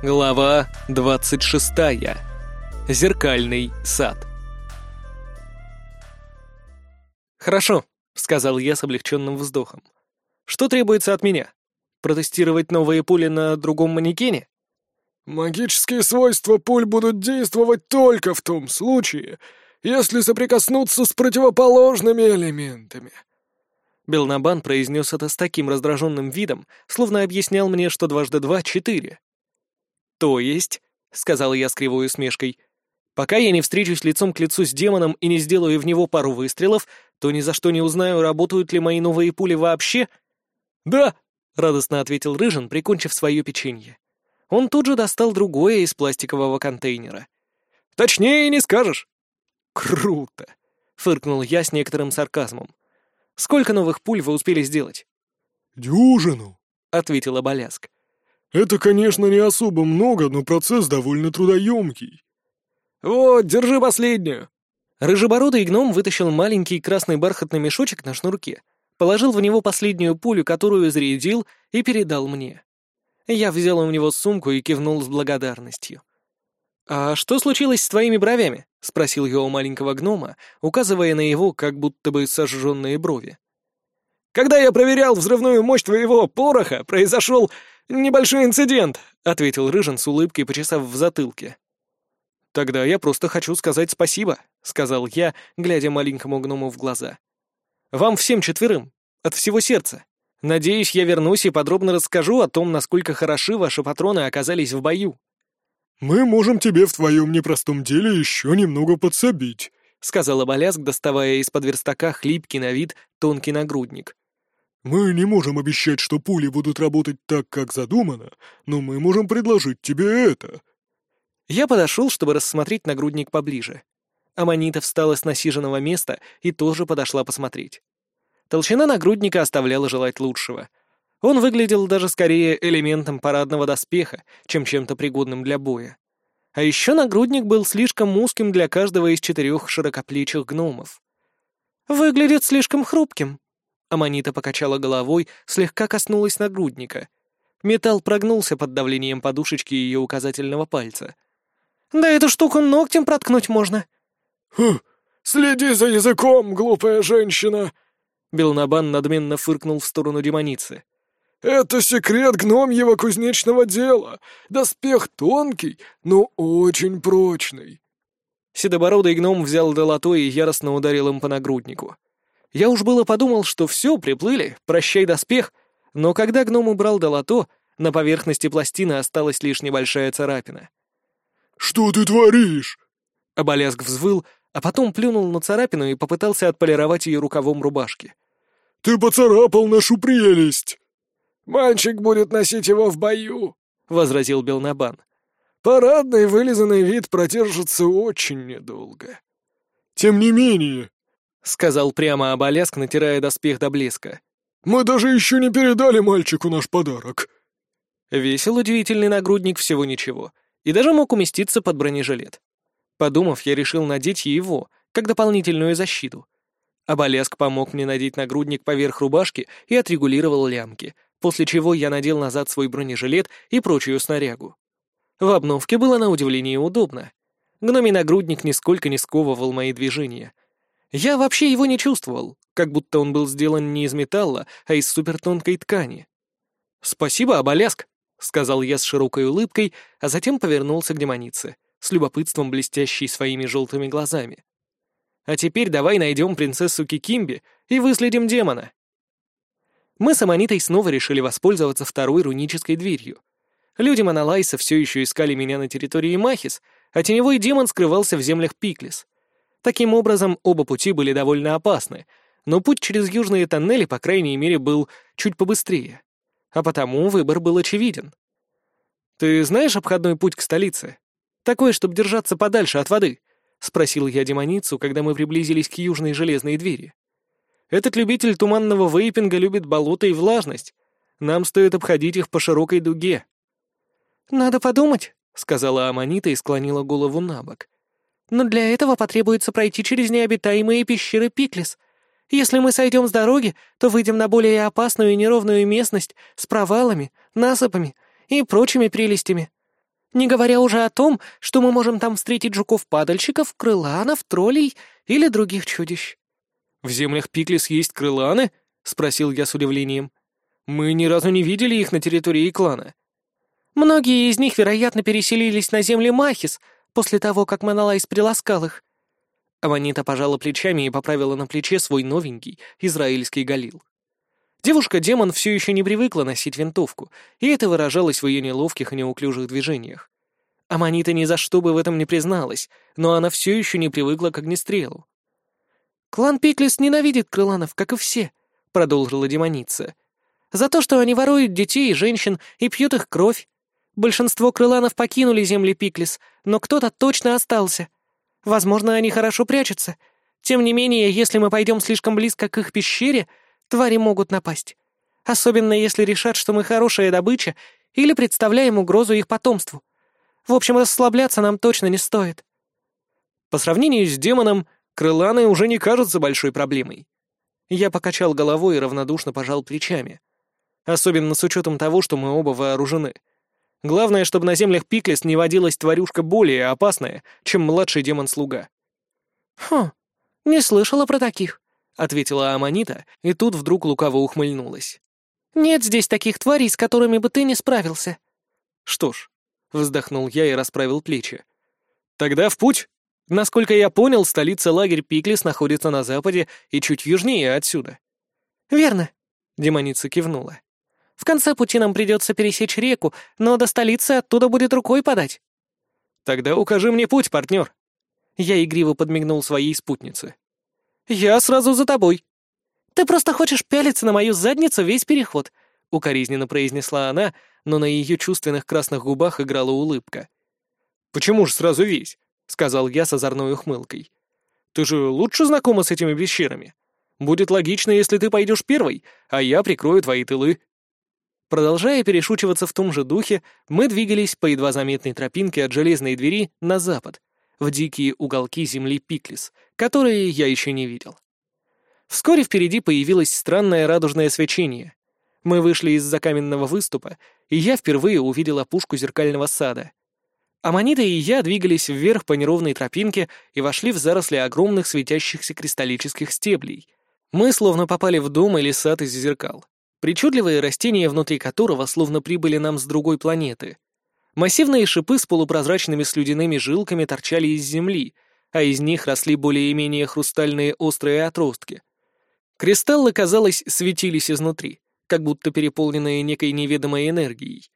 Глава 26. Зеркальный сад. «Хорошо», — сказал я с облегченным вздохом. «Что требуется от меня? Протестировать новые пули на другом манекене?» «Магические свойства пуль будут действовать только в том случае, если соприкоснуться с противоположными элементами». Белнабан произнес это с таким раздраженным видом, словно объяснял мне, что дважды два — четыре. «То есть», — сказал я с кривой усмешкой, «пока я не встречусь лицом к лицу с демоном и не сделаю в него пару выстрелов, то ни за что не узнаю, работают ли мои новые пули вообще». «Да», — радостно ответил Рыжин, прикончив свое печенье. Он тут же достал другое из пластикового контейнера. «Точнее не скажешь». «Круто», — фыркнул я с некоторым сарказмом. «Сколько новых пуль вы успели сделать?» «Дюжину», — ответила Боляск. Это, конечно, не особо много, но процесс довольно трудоемкий. Вот, держи последнюю. Рыжебородый гном вытащил маленький красный бархатный мешочек на шнурке, положил в него последнюю пулю, которую зарядил, и передал мне. Я взял у него сумку и кивнул с благодарностью. «А что случилось с твоими бровями?» — спросил я у маленького гнома, указывая на его как будто бы сожженные брови. «Когда я проверял взрывную мощь твоего пороха, произошел «Небольшой инцидент», — ответил Рыжин с улыбкой, почесав в затылке. «Тогда я просто хочу сказать спасибо», — сказал я, глядя маленькому гному в глаза. «Вам всем четверым, от всего сердца. Надеюсь, я вернусь и подробно расскажу о том, насколько хороши ваши патроны оказались в бою». «Мы можем тебе в твоем непростом деле еще немного подсобить», — сказала Боляск, доставая из-под верстака хлипкий на вид тонкий нагрудник. «Мы не можем обещать, что пули будут работать так, как задумано, но мы можем предложить тебе это». Я подошел, чтобы рассмотреть нагрудник поближе. Аманита встала с насиженного места и тоже подошла посмотреть. Толщина нагрудника оставляла желать лучшего. Он выглядел даже скорее элементом парадного доспеха, чем чем-то пригодным для боя. А еще нагрудник был слишком узким для каждого из четырех широкоплечих гномов. «Выглядит слишком хрупким», Аманита покачала головой, слегка коснулась нагрудника. Металл прогнулся под давлением подушечки ее указательного пальца. «Да эту штуку ногтем проткнуть можно». «Хм, следи за языком, глупая женщина!» Белнабан надменно фыркнул в сторону демоницы. «Это секрет гномьего кузнечного дела. Доспех тонкий, но очень прочный». Седобородый гном взял долото и яростно ударил им по нагруднику. Я уж было подумал, что все, приплыли, прощай доспех, но когда гном убрал долото, на поверхности пластины осталась лишь небольшая царапина. «Что ты творишь?» Оболязг взвыл, а потом плюнул на царапину и попытался отполировать ее рукавом рубашки. «Ты поцарапал нашу прелесть!» «Мальчик будет носить его в бою», — возразил Белнабан. «Парадный вылизанный вид продержится очень недолго». «Тем не менее», — сказал прямо Оболяск, натирая доспех до блеска. «Мы даже еще не передали мальчику наш подарок». Весил удивительный нагрудник всего ничего, и даже мог уместиться под бронежилет. Подумав, я решил надеть его, как дополнительную защиту. Оболеск помог мне надеть нагрудник поверх рубашки и отрегулировал лямки, после чего я надел назад свой бронежилет и прочую снарягу. В обновке было на удивление удобно. Гномий нагрудник нисколько не сковывал мои движения — я вообще его не чувствовал, как будто он был сделан не из металла, а из супертонкой ткани. «Спасибо, Оболяск», — сказал я с широкой улыбкой, а затем повернулся к демонице, с любопытством блестящей своими желтыми глазами. «А теперь давай найдем принцессу Кикимби и выследим демона». Мы с Аманитой снова решили воспользоваться второй рунической дверью. Люди Монолайса все еще искали меня на территории Махис, а теневой демон скрывался в землях Пиклис — Таким образом, оба пути были довольно опасны, но путь через южные тоннели, по крайней мере, был чуть побыстрее. А потому выбор был очевиден. «Ты знаешь обходной путь к столице? Такой, чтобы держаться подальше от воды?» — спросил я демоницу, когда мы приблизились к южной железной двери. «Этот любитель туманного вейпинга любит болото и влажность. Нам стоит обходить их по широкой дуге». «Надо подумать», — сказала Аманита и склонила голову на бок. Но для этого потребуется пройти через необитаемые пещеры Пиклис. Если мы сойдем с дороги, то выйдем на более опасную и неровную местность с провалами, насыпами и прочими прелестями. Не говоря уже о том, что мы можем там встретить жуков-падальщиков, крыланов, троллей или других чудищ». «В землях Пиклис есть крыланы?» — спросил я с удивлением. «Мы ни разу не видели их на территории клана». «Многие из них, вероятно, переселились на земли Махис после того, как Монолайс приласкал их». Аванита пожала плечами и поправила на плече свой новенький израильский галил. Девушка-демон все еще не привыкла носить винтовку, и это выражалось в ее неловких и неуклюжих движениях. Аманита ни за что бы в этом не призналась, но она все еще не привыкла к огнестрелу. «Клан Пиклис ненавидит крыланов, как и все», — продолжила демоница. «За то, что они воруют детей и женщин и пьют их кровь. Большинство крыланов покинули земли Пиклис, но кто-то точно остался. Возможно, они хорошо прячутся. Тем не менее, если мы пойдем слишком близко к их пещере, твари могут напасть. Особенно если решат, что мы хорошая добыча или представляем угрозу их потомству. В общем, расслабляться нам точно не стоит. По сравнению с демоном, крыланы уже не кажутся большой проблемой. Я покачал головой и равнодушно пожал плечами. Особенно с учетом того, что мы оба вооружены. Главное, чтобы на землях Пиклис не водилась тварюшка более опасная, чем младший демон-слуга. «Хм, не слышала про таких», ответила Аманита, и тут вдруг лукаво ухмыльнулась. «Нет здесь таких тварей, с которыми бы ты не справился». «Что ж», — вздохнул я и расправил плечи. «Тогда в путь. Насколько я понял, столица лагерь Пиклис находится на западе и чуть южнее отсюда». «Верно», — демоница кивнула. «В конце пути нам придется пересечь реку, но до столицы оттуда будет рукой подать». «Тогда укажи мне путь, партнер». Я игриво подмигнул своей спутнице. «Я сразу за тобой». «Ты просто хочешь пялиться на мою задницу весь переход», — укоризненно произнесла она, но на ее чувственных красных губах играла улыбка. «Почему же сразу весь?» — сказал я с озорной ухмылкой. «Ты же лучше знакома с этими пещерами. Будет логично, если ты пойдешь первой, а я прикрою твои тылы». Продолжая перешучиваться в том же духе, мы двигались по едва заметной тропинке от железной двери на запад, в дикие уголки земли Пиклис, которые я еще не видел. Вскоре впереди появилось странное радужное свечение. Мы вышли из-за каменного выступа, и я впервые увидел опушку зеркального сада. Аманита и я двигались вверх по неровной тропинке и вошли в заросли огромных светящихся кристаллических стеблей. Мы словно попали в дом или сад из зеркал. Причудливые растения, внутри которого словно прибыли нам с другой планеты — Массивные шипы с полупрозрачными слюдяными жилками торчали из земли, а из них росли более-менее хрустальные острые отростки. Кристаллы, казалось, светились изнутри, как будто переполненные некой неведомой энергией.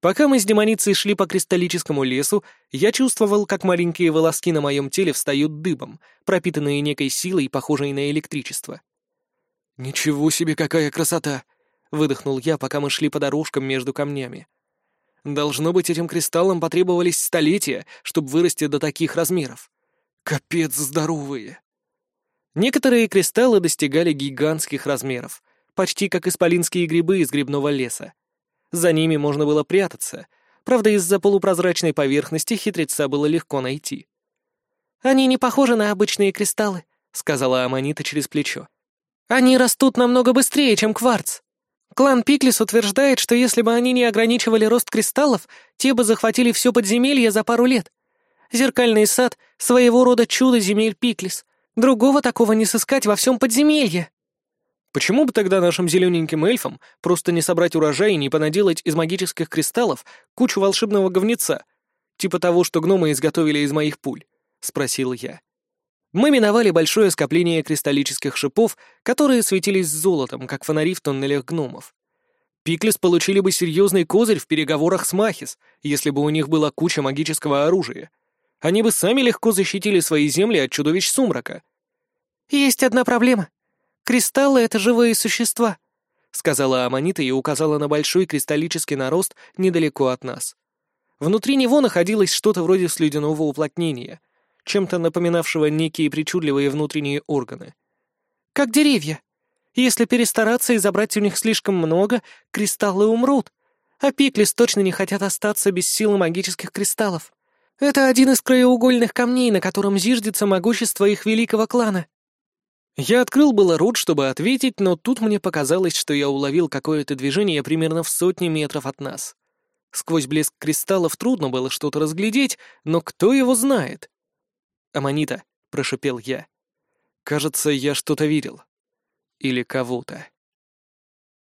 Пока мы с демоницей шли по кристаллическому лесу, я чувствовал, как маленькие волоски на моем теле встают дыбом, пропитанные некой силой, похожей на электричество. «Ничего себе, какая красота!» — выдохнул я, пока мы шли по дорожкам между камнями. Должно быть, этим кристаллам потребовались столетия, чтобы вырасти до таких размеров. Капец здоровые. Некоторые кристаллы достигали гигантских размеров, почти как исполинские грибы из грибного леса. За ними можно было прятаться, правда, из-за полупрозрачной поверхности хитреца было легко найти. «Они не похожи на обычные кристаллы», — сказала Аманита через плечо. «Они растут намного быстрее, чем кварц. Клан Пиклис утверждает, что если бы они не ограничивали рост кристаллов, те бы захватили все подземелье за пару лет. Зеркальный сад — своего рода чудо земель Пиклис. Другого такого не сыскать во всем подземелье. Почему бы тогда нашим зелененьким эльфам просто не собрать урожай и не понаделать из магических кристаллов кучу волшебного говнеца, типа того, что гномы изготовили из моих пуль? — спросил я. Мы миновали большое скопление кристаллических шипов, которые светились золотом, как фонари в тоннелях гномов. Пиклис получили бы серьезный козырь в переговорах с Махис, если бы у них была куча магического оружия. Они бы сами легко защитили свои земли от чудовищ сумрака. «Есть одна проблема. Кристаллы — это живые существа», — сказала Аманита и указала на большой кристаллический нарост недалеко от нас. Внутри него находилось что-то вроде слюдяного уплотнения — чем-то напоминавшего некие причудливые внутренние органы. «Как деревья. Если перестараться и забрать у них слишком много, кристаллы умрут. А Пиклис точно не хотят остаться без силы магических кристаллов. Это один из краеугольных камней, на котором зиждется могущество их великого клана». Я открыл было рот, чтобы ответить, но тут мне показалось, что я уловил какое-то движение примерно в сотни метров от нас. Сквозь блеск кристаллов трудно было что-то разглядеть, но кто его знает? «Аманита», — прошепел я. «Кажется, я что-то видел. Или кого-то».